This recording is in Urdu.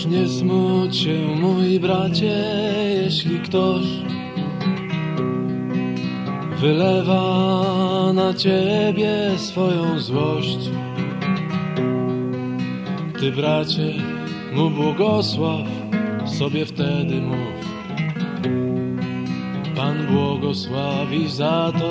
چو گو سو پن بو گو سوی جاتا